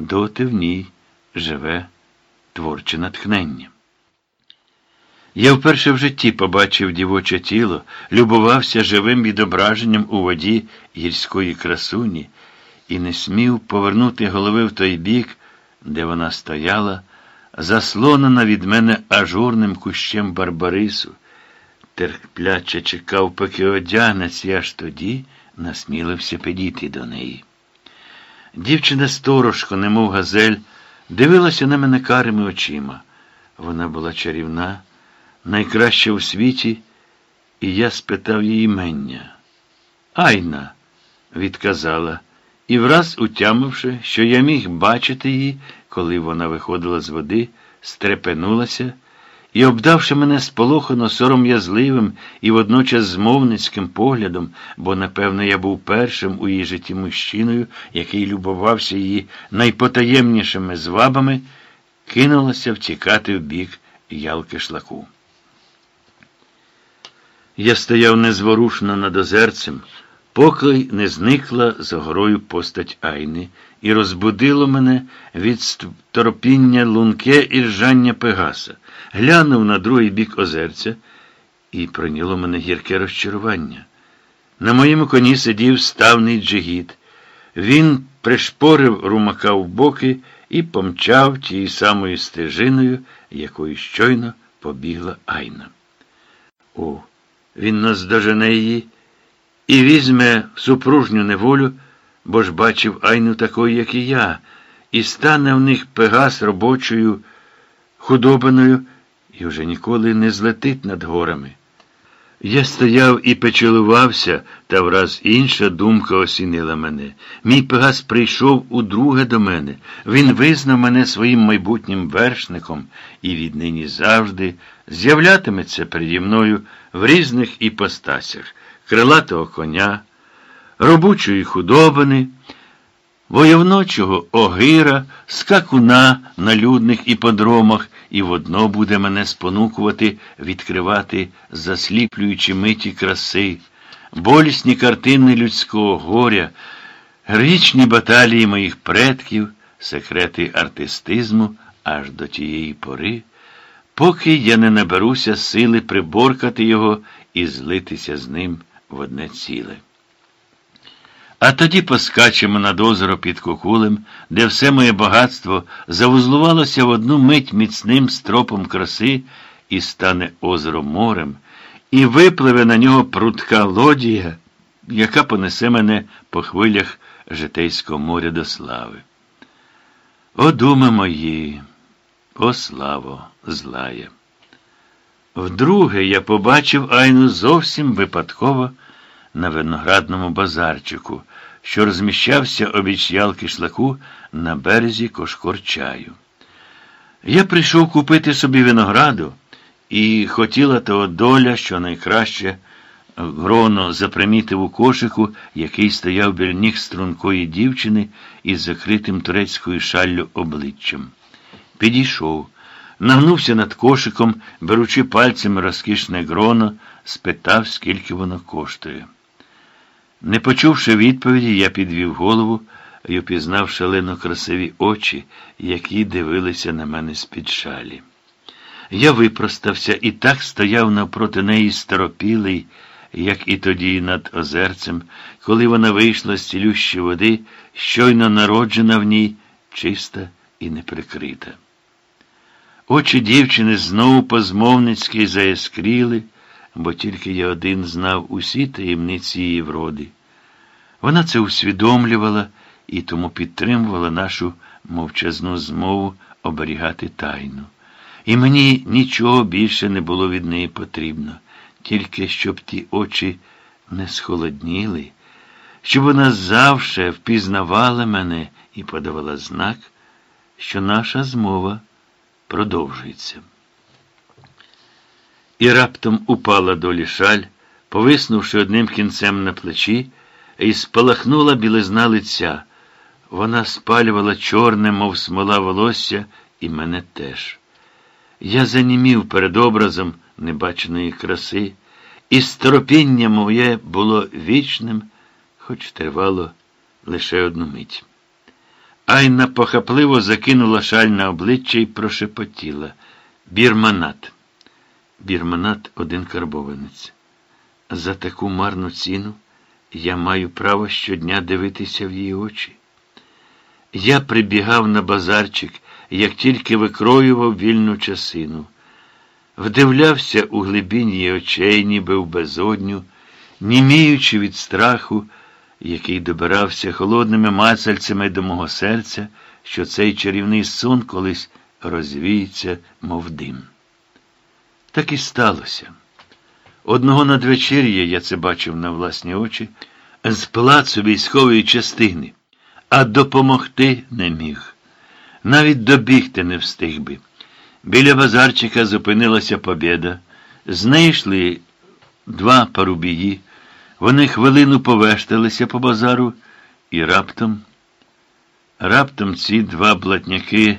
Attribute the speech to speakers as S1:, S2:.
S1: доти в ній живе творче натхнення. Я вперше в житті побачив дівоче тіло, любувався живим відображенням у воді гірської красуні і не смів повернути голови в той бік, де вона стояла, заслонена від мене ажурним кущем Барбарису. Терпляче чекав, поки одягнеться, аж тоді насмілився підійти до неї. Дівчина сторожко, немов газель, дивилася на мене карими очима. Вона була чарівна, найкраща у світі, і я спитав її імення. Айна, відказала, і враз утямивши, що я міг бачити її, коли вона виходила з води, стрепенулася і, обдавши мене сполохано сором'язливим і водночас змовницьким поглядом, бо, напевно, я був першим у її житті мужчиною, який любувався її найпотаємнішими звабами, кинулася втікати в бік ялки шлаку. Я стояв незворушно над озерцем, поки не зникла за горою постать Айни, і розбудило мене від торопіння лунке і ржання Пегаса, глянув на другий бік озерця, і пройняло мене гірке розчарування. На моєму коні сидів ставний джигіт. Він пришпорив румака в боки і помчав тією самою стежиною, якою щойно побігла Айна. О, він наздожене її і візьме в супружню неволю, бо ж бачив Айну такою, як і я, і стане в них пегас робочою худобиною і вже ніколи не злетить над горами. Я стояв і печалувався, та враз інша думка осінила мене. Мій Пегас прийшов удруге до мене. Він визнав мене своїм майбутнім вершником і віднині завжди з'являтиметься переді мною в різних іпостасях крилатого коня, робочої худобини, войовночого огира, скакуна на людних іподромах і водно буде мене спонукувати відкривати засліплюючі миті краси, болісні картини людського горя, героїчні баталії моїх предків, секрети артистизму аж до тієї пори, поки я не наберуся сили приборкати його і злитися з ним в одне ціле. А тоді поскачемо над озеро під кукулем, де все моє багатство завузлувалося в одну мить міцним стропом краси і стане озеро морем, і випливе на нього прутка лодія, яка понесе мене по хвилях житейського моря до слави. О, думи мої, о славо, злає! Вдруге я побачив Айну зовсім випадково на виноградному базарчику, що розміщався обіч ялки шлаку на березі кошкорчаю. Я прийшов купити собі винограду, і хотіла того доля, що найкраще гроно запримітив у кошику, який стояв біля ніг стрункої дівчини із закритим турецькою шаллю обличчям. Підійшов, нагнувся над кошиком, беручи пальцями розкішне гроно, спитав, скільки воно коштує. Не почувши відповіді, я підвів голову і упізнав шалено красиві очі, які дивилися на мене з-під шалі. Я випростався і так стояв навпроти неї старопілий, як і тоді над озерцем, коли вона вийшла з цілющої води, щойно народжена в ній, чиста і неприкрита. Очі дівчини знову позмовницьки заяскріли бо тільки я один знав усі таємниці її вроди. Вона це усвідомлювала і тому підтримувала нашу мовчазну змову оберігати тайну. І мені нічого більше не було від неї потрібно, тільки щоб ті очі не схолодніли, щоб вона завше впізнавала мене і подавала знак, що наша змова продовжується. І раптом упала долі шаль, повиснувши одним кінцем на плечі, і спалахнула білизна лиця. Вона спалювала чорне, мов смола волосся, і мене теж. Я занімів перед образом небаченої краси, і стропіння моє було вічним, хоч тривало лише одну мить. Айна похапливо закинула шаль на обличчя і прошепотіла. Бірманат. Бірманат один карбованець. За таку марну ціну я маю право щодня дивитися в її очі. Я прибігав на базарчик, як тільки викроював вільну часину, вдивлявся у глибінь її очей, ніби в безодню, німіючи від страху, який добирався холодними мацальцями до мого серця, що цей чарівний сон колись розвіється, мов дим. Так і сталося. Одного надвечір'я я це бачив на власні очі з плацу військової частини, а допомогти не міг. Навіть добігти не встиг би. Біля базарчика зупинилася побєда. З неї йшли два парубії. Вони хвилину повешталися по базару, і раптом, раптом ці два блатняки